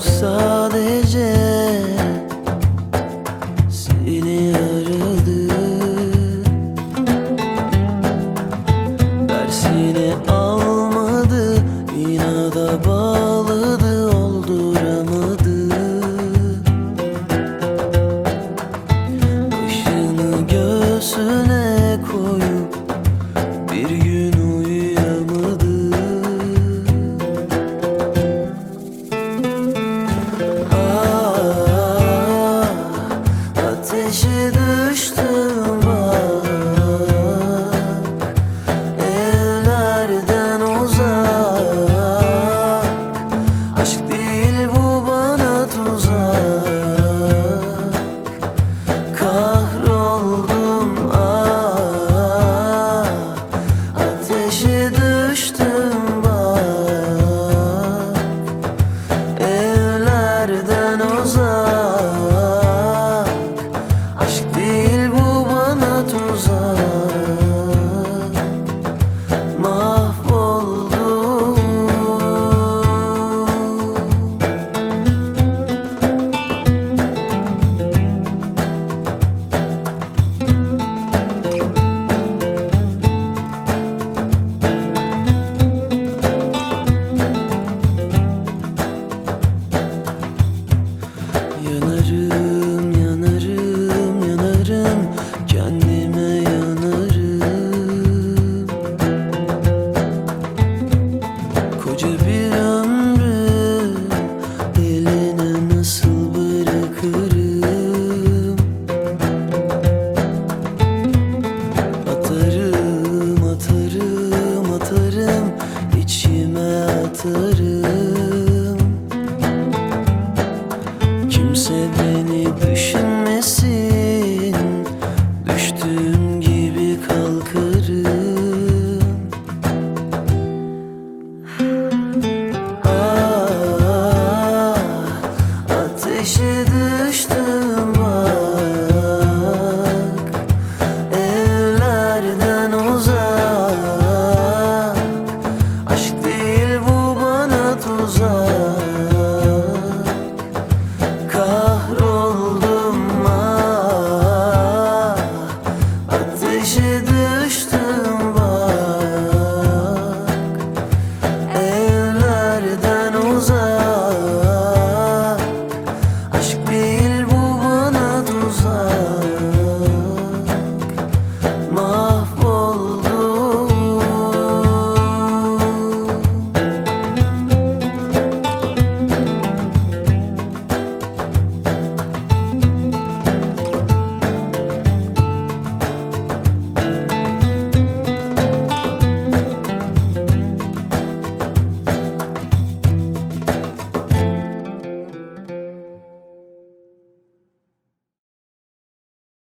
sadece seni aradı. Dersini almadı inada bağladı olduramadı. Işını göğsüne ateşe düştüm. kimse beni düşer taşıdı.